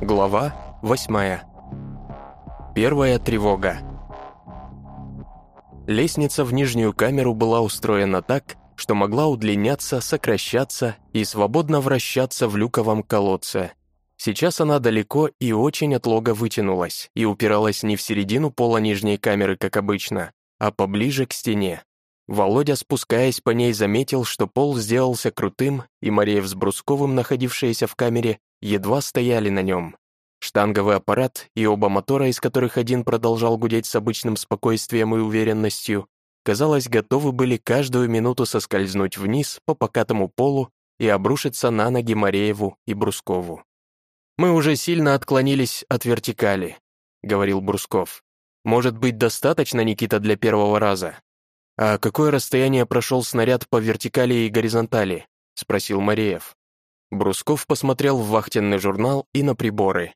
Глава 8. Первая тревога. Лестница в нижнюю камеру была устроена так, что могла удлиняться, сокращаться и свободно вращаться в люковом колодце. Сейчас она далеко и очень от лога вытянулась и упиралась не в середину пола нижней камеры, как обычно, а поближе к стене. Володя, спускаясь по ней, заметил, что пол сделался крутым, и Мареев с находившиеся в камере, едва стояли на нем. Штанговый аппарат и оба мотора, из которых один продолжал гудеть с обычным спокойствием и уверенностью, казалось, готовы были каждую минуту соскользнуть вниз по покатому полу и обрушиться на ноги Марееву и Брускову. «Мы уже сильно отклонились от вертикали», — говорил Брусков. «Может быть, достаточно, Никита, для первого раза?» «А какое расстояние прошел снаряд по вертикали и горизонтали?» — спросил Мареев. Брусков посмотрел в вахтенный журнал и на приборы.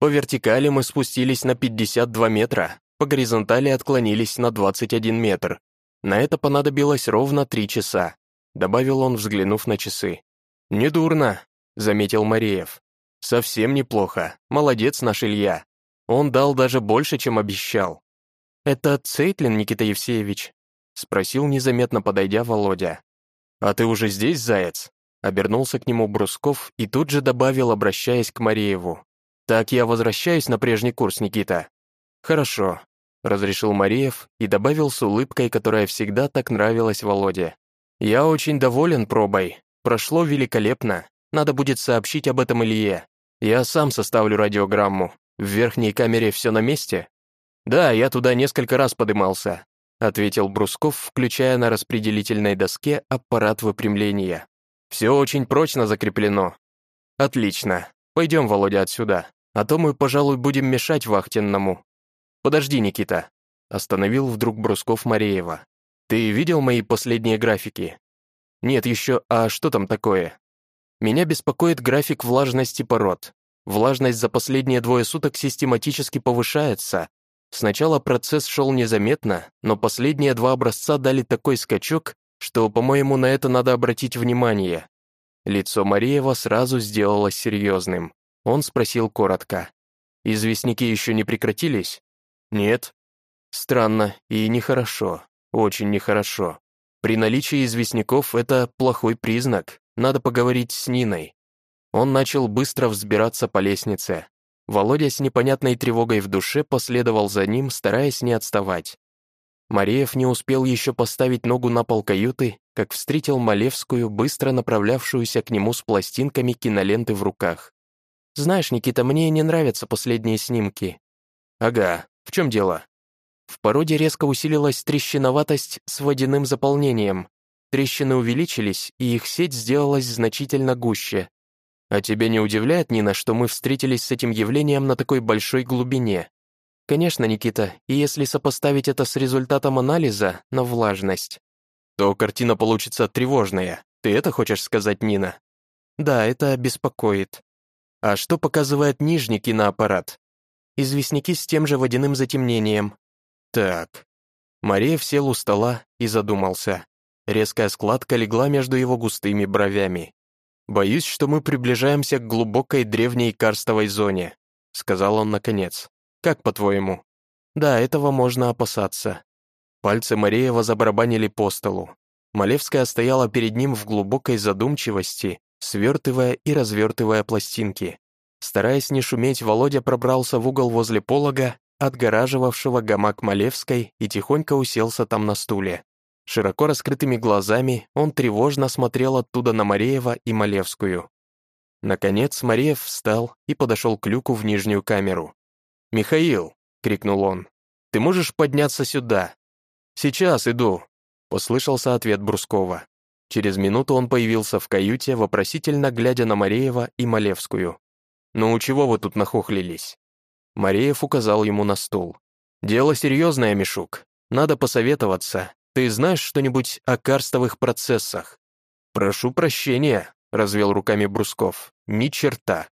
По вертикали мы спустились на 52 метра, по горизонтали отклонились на 21 метр. На это понадобилось ровно 3 часа, добавил он, взглянув на часы. «Недурно», — заметил Мареев. «Совсем неплохо. Молодец наш Илья. Он дал даже больше, чем обещал». «Это Цейтлин, Никита Евсеевич?» — спросил незаметно, подойдя Володя. «А ты уже здесь, заяц?» Обернулся к нему Брусков и тут же добавил, обращаясь к Марееву. «Так я возвращаюсь на прежний курс, Никита». «Хорошо», — разрешил Мареев и добавил с улыбкой, которая всегда так нравилась Володе. «Я очень доволен пробой. Прошло великолепно. Надо будет сообщить об этом Илье. Я сам составлю радиограмму. В верхней камере все на месте?» «Да, я туда несколько раз подымался ответил Брусков, включая на распределительной доске аппарат выпрямления. «Все очень прочно закреплено». «Отлично. Пойдем, Володя, отсюда, а то мы, пожалуй, будем мешать вахтенному». «Подожди, Никита», — остановил вдруг Брусков Мареева. «Ты видел мои последние графики?» «Нет еще, а что там такое?» «Меня беспокоит график влажности пород. Влажность за последние двое суток систематически повышается, Сначала процесс шел незаметно, но последние два образца дали такой скачок, что, по-моему, на это надо обратить внимание. Лицо Мариева сразу сделалось серьезным. Он спросил коротко. «Известники еще не прекратились?» «Нет». «Странно и нехорошо, очень нехорошо. При наличии известняков это плохой признак, надо поговорить с Ниной». Он начал быстро взбираться по лестнице. Володя с непонятной тревогой в душе последовал за ним, стараясь не отставать. Мареев не успел еще поставить ногу на пол каюты, как встретил Малевскую, быстро направлявшуюся к нему с пластинками киноленты в руках. «Знаешь, Никита, мне не нравятся последние снимки». «Ага, в чем дело?» В породе резко усилилась трещиноватость с водяным заполнением. Трещины увеличились, и их сеть сделалась значительно гуще. А тебя не удивляет, Нина, что мы встретились с этим явлением на такой большой глубине? Конечно, Никита, и если сопоставить это с результатом анализа на влажность, то картина получится тревожная. Ты это хочешь сказать, Нина? Да, это беспокоит. А что показывает нижний киноаппарат? Известняки с тем же водяным затемнением. Так. Мария сел у стола и задумался. Резкая складка легла между его густыми бровями. «Боюсь, что мы приближаемся к глубокой древней карстовой зоне», сказал он наконец. «Как по-твоему?» «Да, этого можно опасаться». Пальцы Мареева забарабанили по столу. Малевская стояла перед ним в глубокой задумчивости, свертывая и развертывая пластинки. Стараясь не шуметь, Володя пробрался в угол возле полога, отгораживавшего гамак Малевской, и тихонько уселся там на стуле. Широко раскрытыми глазами он тревожно смотрел оттуда на Мареева и Малевскую. Наконец Мареев встал и подошел к люку в нижнюю камеру. «Михаил!» — крикнул он. «Ты можешь подняться сюда?» «Сейчас иду», — послышался ответ Брускова. Через минуту он появился в каюте, вопросительно глядя на Мареева и Малевскую. «Ну, чего вы тут нахохлились?» Мареев указал ему на стул. «Дело серьезное, Мишук. Надо посоветоваться. Ты знаешь что-нибудь о карстовых процессах?» «Прошу прощения», — развел руками Брусков. «Ни черта».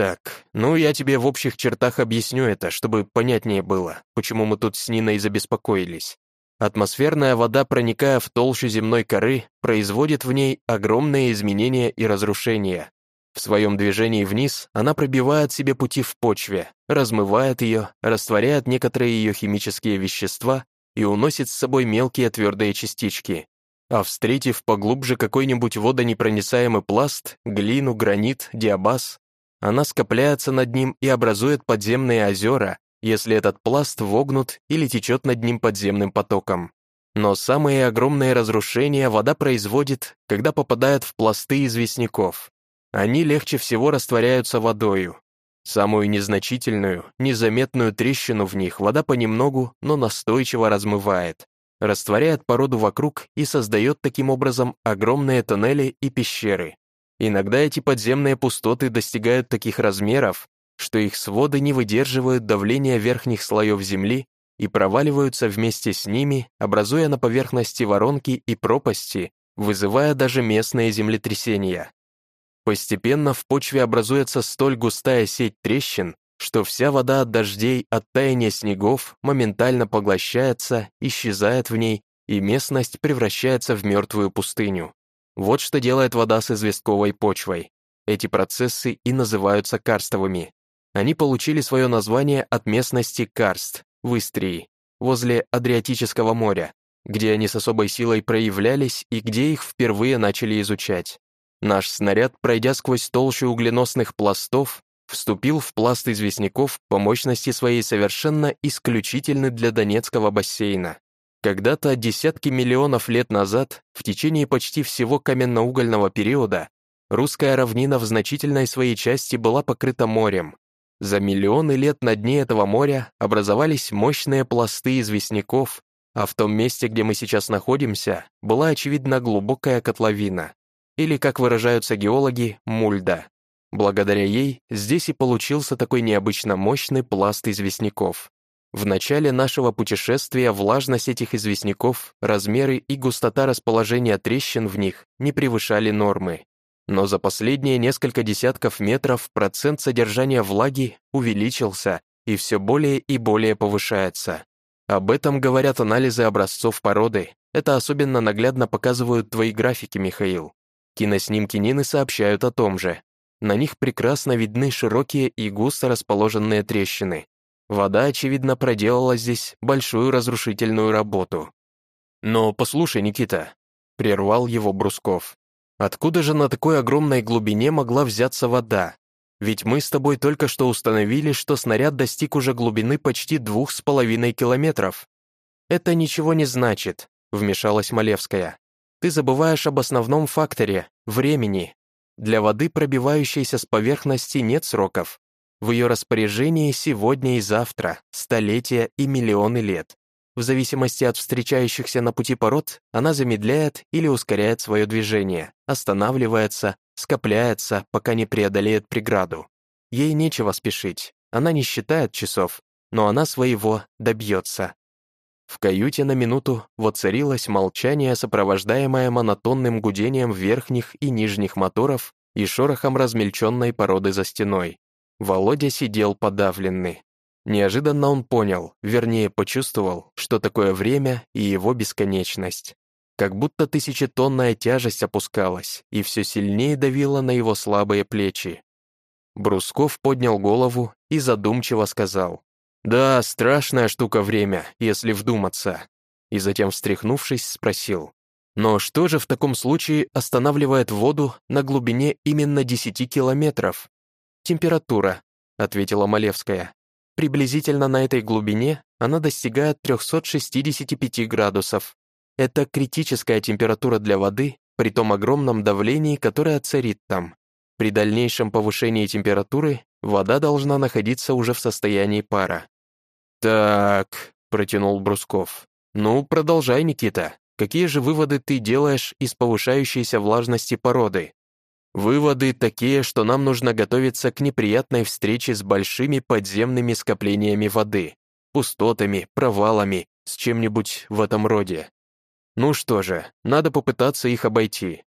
«Так, ну я тебе в общих чертах объясню это, чтобы понятнее было, почему мы тут с Ниной забеспокоились. Атмосферная вода, проникая в толщу земной коры, производит в ней огромные изменения и разрушения. В своем движении вниз она пробивает себе пути в почве, размывает ее, растворяет некоторые ее химические вещества и уносит с собой мелкие твердые частички. А встретив поглубже какой-нибудь водонепроницаемый пласт, глину, гранит, диабаз, она скопляется над ним и образует подземные озера, если этот пласт вогнут или течет над ним подземным потоком. Но самые огромные разрушения вода производит, когда попадает в пласты известняков. Они легче всего растворяются водою. Самую незначительную, незаметную трещину в них вода понемногу, но настойчиво размывает, растворяет породу вокруг и создает таким образом огромные тоннели и пещеры. Иногда эти подземные пустоты достигают таких размеров, что их своды не выдерживают давления верхних слоев земли и проваливаются вместе с ними, образуя на поверхности воронки и пропасти, вызывая даже местные землетрясения. Постепенно в почве образуется столь густая сеть трещин, что вся вода от дождей, от таяния снегов моментально поглощается, исчезает в ней, и местность превращается в мертвую пустыню. Вот что делает вода с известковой почвой. Эти процессы и называются карстовыми. Они получили свое название от местности Карст, в Истрии, возле Адриатического моря, где они с особой силой проявлялись и где их впервые начали изучать. Наш снаряд, пройдя сквозь толщу угленосных пластов, вступил в пласт известняков по мощности своей совершенно исключительный для Донецкого бассейна. Когда-то десятки миллионов лет назад, в течение почти всего каменноугольного периода, русская равнина в значительной своей части была покрыта морем, за миллионы лет на дне этого моря образовались мощные пласты известняков, а в том месте, где мы сейчас находимся, была очевидна глубокая котловина, или, как выражаются геологи, мульда. Благодаря ей здесь и получился такой необычно мощный пласт известняков. В начале нашего путешествия влажность этих известняков, размеры и густота расположения трещин в них не превышали нормы, но за последние несколько десятков метров процент содержания влаги увеличился и все более и более повышается. Об этом говорят анализы образцов породы. Это особенно наглядно показывают твои графики, Михаил. Киноснимки Нины сообщают о том же. На них прекрасно видны широкие и густо расположенные трещины. Вода, очевидно, проделала здесь большую разрушительную работу. «Но послушай, Никита», — прервал его Брусков, Откуда же на такой огромной глубине могла взяться вода? Ведь мы с тобой только что установили, что снаряд достиг уже глубины почти двух с половиной километров. Это ничего не значит, вмешалась Малевская. Ты забываешь об основном факторе — времени. Для воды, пробивающейся с поверхности, нет сроков. В ее распоряжении сегодня и завтра, столетия и миллионы лет. В зависимости от встречающихся на пути пород, она замедляет или ускоряет свое движение, останавливается, скопляется, пока не преодолеет преграду. Ей нечего спешить, она не считает часов, но она своего добьется. В каюте на минуту воцарилось молчание, сопровождаемое монотонным гудением верхних и нижних моторов и шорохом размельченной породы за стеной. Володя сидел подавленный. Неожиданно он понял, вернее почувствовал, что такое время и его бесконечность. Как будто тысячетонная тяжесть опускалась и все сильнее давила на его слабые плечи. Брусков поднял голову и задумчиво сказал, «Да, страшная штука время, если вдуматься». И затем, встряхнувшись, спросил, «Но что же в таком случае останавливает воду на глубине именно 10 километров?» «Температура», — ответила Малевская. Приблизительно на этой глубине она достигает 365 градусов. Это критическая температура для воды при том огромном давлении, которое царит там. При дальнейшем повышении температуры вода должна находиться уже в состоянии пара. «Так», — протянул Брусков, — «ну, продолжай, Никита. Какие же выводы ты делаешь из повышающейся влажности породы?» Выводы такие, что нам нужно готовиться к неприятной встрече с большими подземными скоплениями воды, пустотами, провалами, с чем-нибудь в этом роде. Ну что же, надо попытаться их обойти.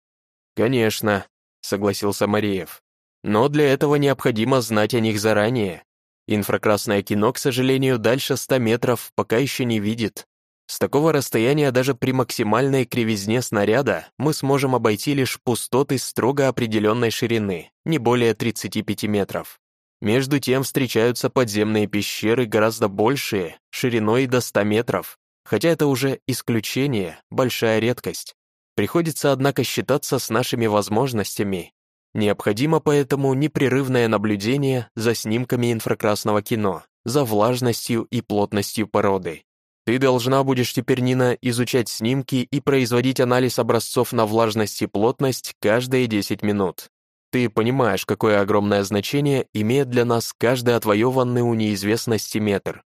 Конечно, согласился Мариев. Но для этого необходимо знать о них заранее. Инфракрасное кино, к сожалению, дальше 100 метров пока еще не видит. С такого расстояния даже при максимальной кривизне снаряда мы сможем обойти лишь пустоты строго определенной ширины, не более 35 метров. Между тем встречаются подземные пещеры гораздо большие, шириной до 100 метров, хотя это уже исключение, большая редкость. Приходится, однако, считаться с нашими возможностями. Необходимо поэтому непрерывное наблюдение за снимками инфракрасного кино, за влажностью и плотностью породы. Ты должна будешь теперь, Нина, изучать снимки и производить анализ образцов на влажность и плотность каждые 10 минут. Ты понимаешь, какое огромное значение имеет для нас каждый отвоеванный у неизвестности метр.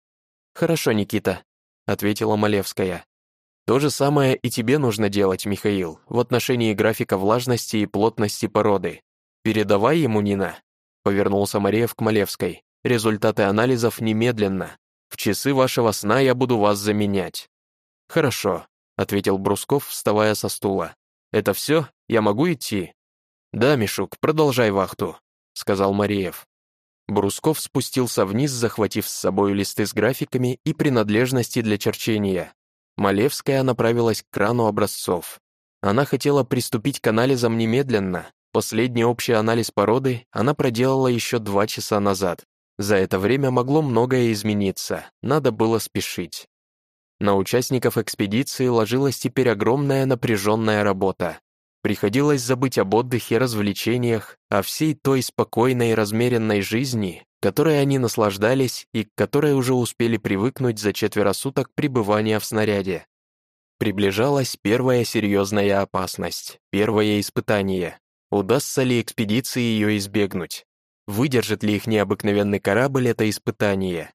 «Хорошо, Никита», — ответила Малевская. «То же самое и тебе нужно делать, Михаил, в отношении графика влажности и плотности породы. Передавай ему, Нина», — повернулся Мареев к Малевской. «Результаты анализов немедленно. В часы вашего сна я буду вас заменять». «Хорошо», — ответил Брусков, вставая со стула. «Это все? Я могу идти?» «Да, Мишук, продолжай вахту», — сказал Мариев. Брусков спустился вниз, захватив с собой листы с графиками и принадлежности для черчения. Малевская направилась к крану образцов. Она хотела приступить к анализам немедленно. Последний общий анализ породы она проделала еще два часа назад. За это время могло многое измениться, надо было спешить. На участников экспедиции ложилась теперь огромная напряженная работа. Приходилось забыть об отдыхе, развлечениях, о всей той спокойной и размеренной жизни, которой они наслаждались и к которой уже успели привыкнуть за четверо суток пребывания в снаряде. Приближалась первая серьезная опасность, первое испытание. Удастся ли экспедиции ее избегнуть? Выдержит ли их необыкновенный корабль это испытание?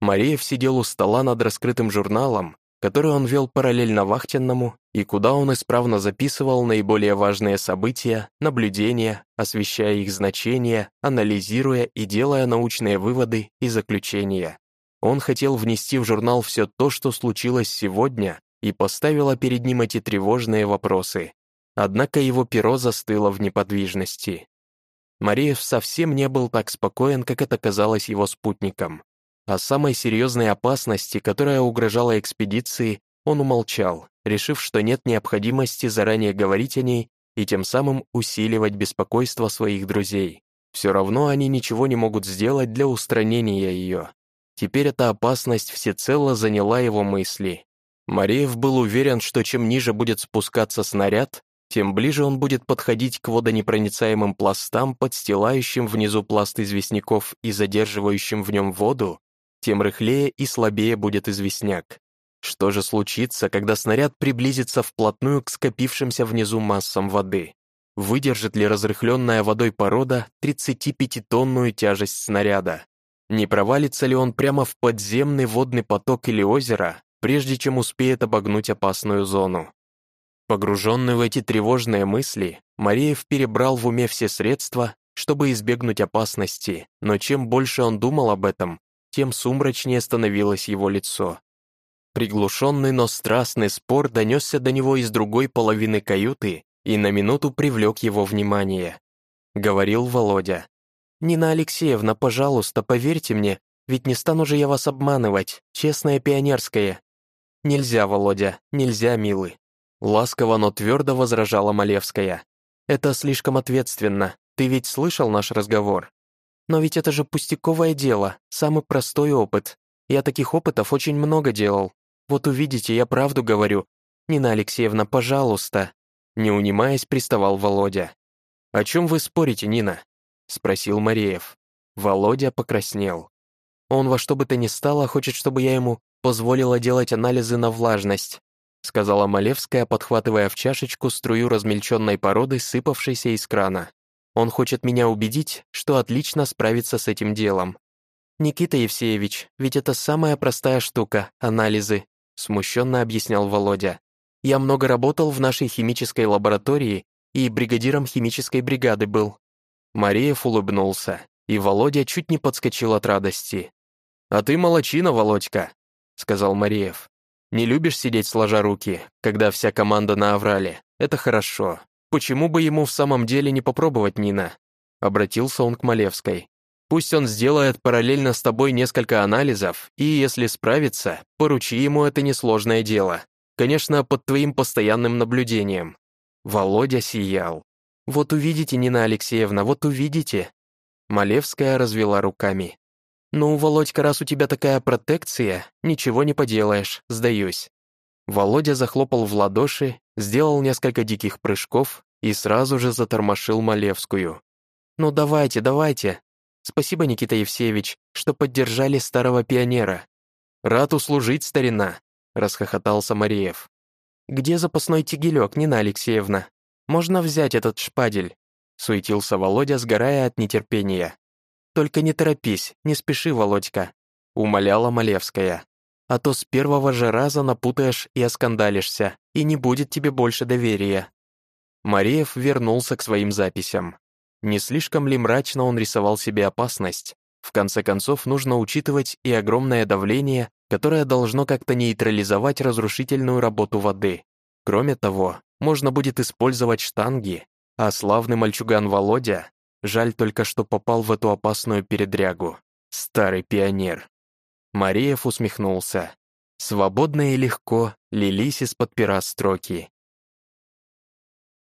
Мареев сидел у стола над раскрытым журналом, который он вел параллельно вахтенному и куда он исправно записывал наиболее важные события, наблюдения, освещая их значения, анализируя и делая научные выводы и заключения. Он хотел внести в журнал все то, что случилось сегодня, и поставила перед ним эти тревожные вопросы. Однако его перо застыло в неподвижности. Мариев совсем не был так спокоен, как это казалось его спутникам. О самой серьезной опасности, которая угрожала экспедиции, он умолчал, решив, что нет необходимости заранее говорить о ней и тем самым усиливать беспокойство своих друзей. Все равно они ничего не могут сделать для устранения ее. Теперь эта опасность всецело заняла его мысли. Мареев был уверен, что чем ниже будет спускаться снаряд, тем ближе он будет подходить к водонепроницаемым пластам, подстилающим внизу пласт известняков и задерживающим в нем воду, тем рыхлее и слабее будет известняк. Что же случится, когда снаряд приблизится вплотную к скопившимся внизу массам воды? Выдержит ли разрыхленная водой порода 35-тонную тяжесть снаряда? Не провалится ли он прямо в подземный водный поток или озеро, прежде чем успеет обогнуть опасную зону? Погруженный в эти тревожные мысли, Мареев перебрал в уме все средства, чтобы избегнуть опасности, но чем больше он думал об этом, тем сумрачнее становилось его лицо. Приглушенный, но страстный спор донесся до него из другой половины каюты и на минуту привлек его внимание. Говорил Володя. «Нина Алексеевна, пожалуйста, поверьте мне, ведь не стану же я вас обманывать, честное пионерское». «Нельзя, Володя, нельзя, милый». Ласково, но твердо возражала Малевская. «Это слишком ответственно. Ты ведь слышал наш разговор? Но ведь это же пустяковое дело, самый простой опыт. Я таких опытов очень много делал. Вот увидите, я правду говорю. Нина Алексеевна, пожалуйста». Не унимаясь, приставал Володя. «О чем вы спорите, Нина?» Спросил Мареев. Володя покраснел. Он во что бы то ни стало хочет, чтобы я ему позволила делать анализы на влажность, сказала Малевская, подхватывая в чашечку струю размельченной породы, сыпавшейся из крана. Он хочет меня убедить, что отлично справится с этим делом. «Никита Евсеевич, ведь это самая простая штука — анализы», смущенно объяснял Володя. «Я много работал в нашей химической лаборатории и бригадиром химической бригады был». Мареев улыбнулся, и Володя чуть не подскочил от радости. «А ты молочина, Володька», — сказал Мареев. «Не любишь сидеть сложа руки, когда вся команда на аврале? Это хорошо. Почему бы ему в самом деле не попробовать, Нина?» Обратился он к Малевской. Пусть он сделает параллельно с тобой несколько анализов, и если справится, поручи ему это несложное дело. Конечно, под твоим постоянным наблюдением». Володя сиял. «Вот увидите, Нина Алексеевна, вот увидите». Малевская развела руками. «Ну, Володька, раз у тебя такая протекция, ничего не поделаешь, сдаюсь». Володя захлопал в ладоши, сделал несколько диких прыжков и сразу же затормошил Малевскую. «Ну давайте, давайте. Спасибо, Никита Евсеевич, что поддержали старого пионера. Рад услужить, старина», — расхохотался Мариев. «Где запасной тигелек, Нина Алексеевна? Можно взять этот шпадель?» — суетился Володя, сгорая от нетерпения. «Только не торопись, не спеши, Володька», — умоляла Малевская а то с первого же раза напутаешь и оскандалишься, и не будет тебе больше доверия». Мареев вернулся к своим записям. Не слишком ли мрачно он рисовал себе опасность? В конце концов, нужно учитывать и огромное давление, которое должно как-то нейтрализовать разрушительную работу воды. Кроме того, можно будет использовать штанги, а славный мальчуган Володя, жаль только, что попал в эту опасную передрягу. Старый пионер. Мариев усмехнулся. Свободно и легко лились из-под пера строки.